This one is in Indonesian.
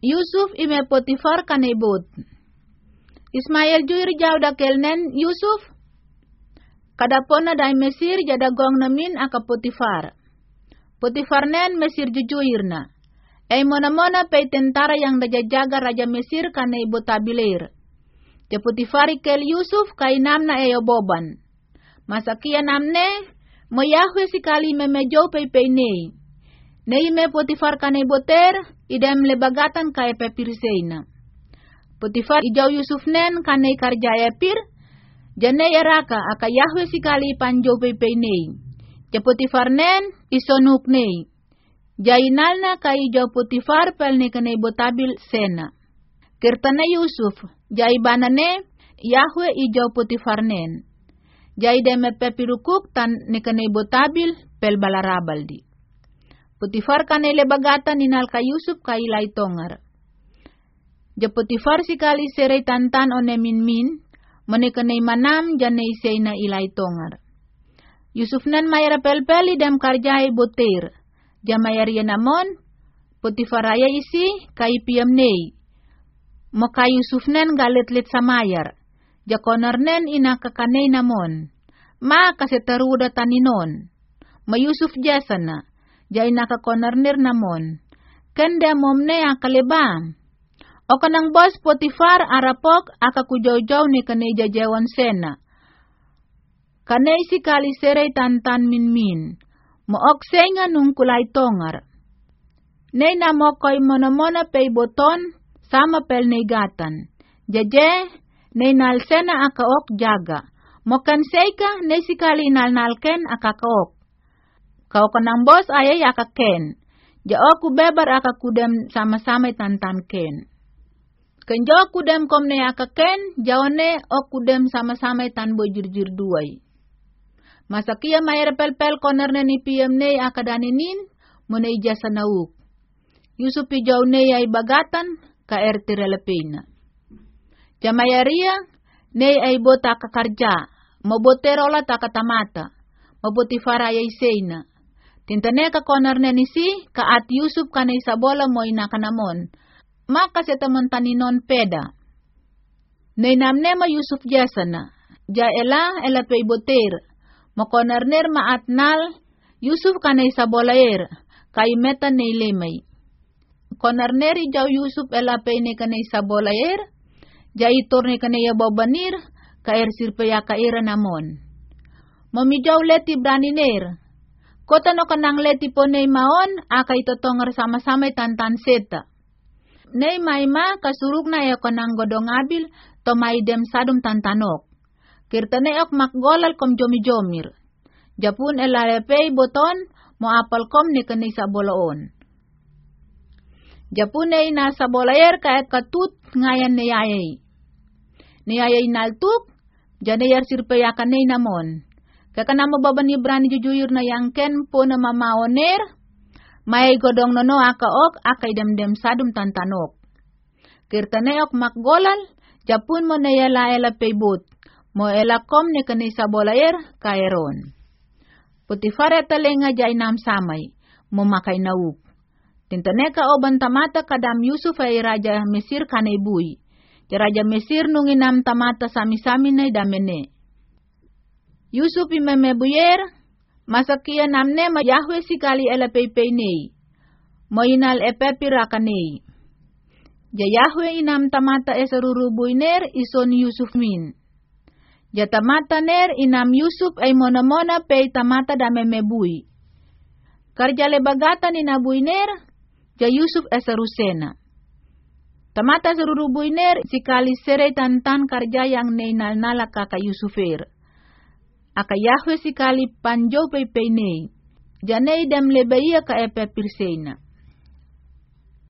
Yusuf ime Potifar kanebot. Ismail juir jau da kelnen Yusuf. Kadapona da Mesir jada gong namin aka Potifar. Potifar nen Mesir jujuirna. Ei mona-mona pei tentara yang dajajaga Raja Mesir kane ibu tabilir. Ja Potifar kel Yusuf kai namna eyo boban. Masakia namne, mo Yahweh sikali memejo pei pei nei. Nei me Potifar kane boter, idem lebagatan kay pepirseina. Potifar ijau Yusuf nen kanay karjaya pir, jane yaraka aka Yahweh sikali panjo pepe nei. Ja Potifar nen isonuk nei. Jainal na kay ijau Potifar pel ne kanay botabil sena. Kirtana Yusuf, jai banane Yahweh ijau Potifar nen. Jai deme pepirukuk tan ne kanay botabil pel balarabaldi. Putifar kanele bagata ninal ka Yusuf ka ilay tongar. Ja Putifar si kali serey tantan min min, manikanay manam janay isay na ilay tongar. Yusuf nan mayara pelpeli dem karjay botir, ja mayar namon, Putifar aya isi kay piyam nei. Maka Yusuf nan galit-lit sa mayar, ja konar nen ina kakanay namon. Ma kasi taruda taninon. Ma Yusuf jasana, jay nakakonarnir namon. Kende momne akalibam. O kanang boss Potifar arapok akakujaw-jaw ni kanay jajawan sena. Kanay si kalisere tantan min min. Mook senga nung kulay tongar. Nay namokoy monomona pay boton sama pel negatan. Jaje, nay nalsena akaok jaga. Mokan seika, nay si kali nalnalken akakaok. Kau kanang bos ayay aka ken. Ja aku bebar aka kudem sama-sama tantan ken. Kenjo kudem komne aka ken, jawane o kudem sama-sama tan bojur-jur duay. Masa kia mayar pel-pel koner ni piem ne aka daninin, muna ijasa nauk. Yusuf ijaw ne ay bagatan, ka erti relepina. Jamayaria, ne ay bota kakarja, maboterola takatamata, mabotifara ay seina. Tintane ka konar na nisi, ka at Yusuf ka na isabola mo inakanamon. Maka sa tamon taninon peda. Nainamne ma Yusuf jasana. Ja ela ela pay boter. Mo konarner ma atnal, Yusuf ka na isabolaer. Kay meta na ilimay. Konarneri jaw Yusuf ela pay ne ka na isabolaer. Ja itor ne ka na yababanir. Ka ersir paya ka ira namon. Mamijaw leti braniner Kota no kanang leti po nay maon, aka itotongar sama-sama tantan seta. Nay maima kasuruk na yo kanang godong abil, to dem sadum tantanok. Kirta na yok makgolal kom jomi-jomir. Japun elarepay boton, mo apal kom ni kanisa boloon. Japun ay nasa bolayer kaet katut ngayan ni ayay. Ni ayay naltuk, janayar sirpayakan ni namon Kakana ni jujuyur na yang ken po na mamaoner, may godong nono aka ok akay demdem sadum tantanok. Kirtaneok makgolal, japun mo na yala ela peybut, mo ela kom ne kanisa bolayer kaeron. Putifare talenga jay nam samay, mo makay nauk. Tintaneka o bantamata kadam Yusuf ay Raja Mesir kanay buy. Raja Mesir nung inam tamata sami-sami na damene. Yusuf imemebuyer, masakia namne ma Yahweh sikali ela peipei nei. Moinal epepira kanei. Ja Yahweh inam tamata esarurubuy ner ison Yusuf min. Ja tamata ner inam Yusuf ay mona-mona pei tamata damemebuy. Karja lebagatan inabuy ner, ja Yusuf esarusena. Tamata sarurubuy ner sikali sere tantan karja yang neinal nala kaka Yusufer aka Yahweh sikali panjo pei pei nei. Janei dem lebeia ka epe pirseina.